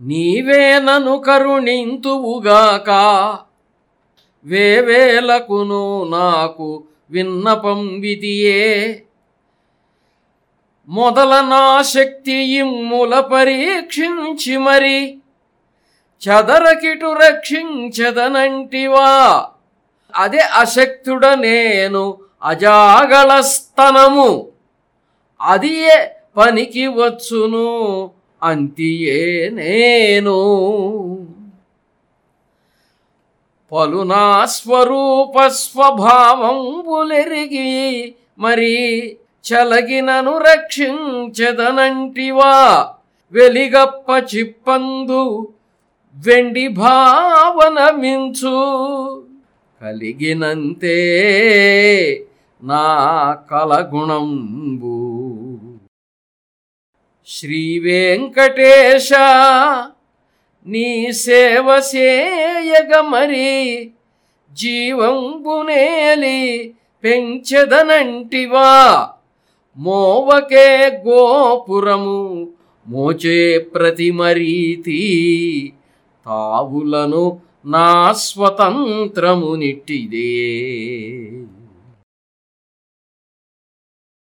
నీవే నను కరుణింతువుగాక. వేవేలకును నాకు విన్నపం విధియే. మొదల నా శక్తి ఇమ్ముల పరీక్షించి మరి. చదరకిటు రక్షించదనంటివా. అదే అశక్తుడ నేను అజాగళస్తనము. అది పనికి వచ్చును. అంతియే నేను. పలునా స్వరూప స్వభావంబులెరిగి మరి చలగినను రక్షించదనంటివా. వెలిగప్ప చిప్పందు వెండి భావన మించు. కలిగినంతే నా కలగుణంబు. శ్రీ వెంకటేశ నీ సేవ సేయగమరి జీవంబునేలి పెంచెదనంటివా? మోవకే గోపురము మోచే ప్రతిమరీతి తావులను నా స్వతంత్రము నిట్టిదే.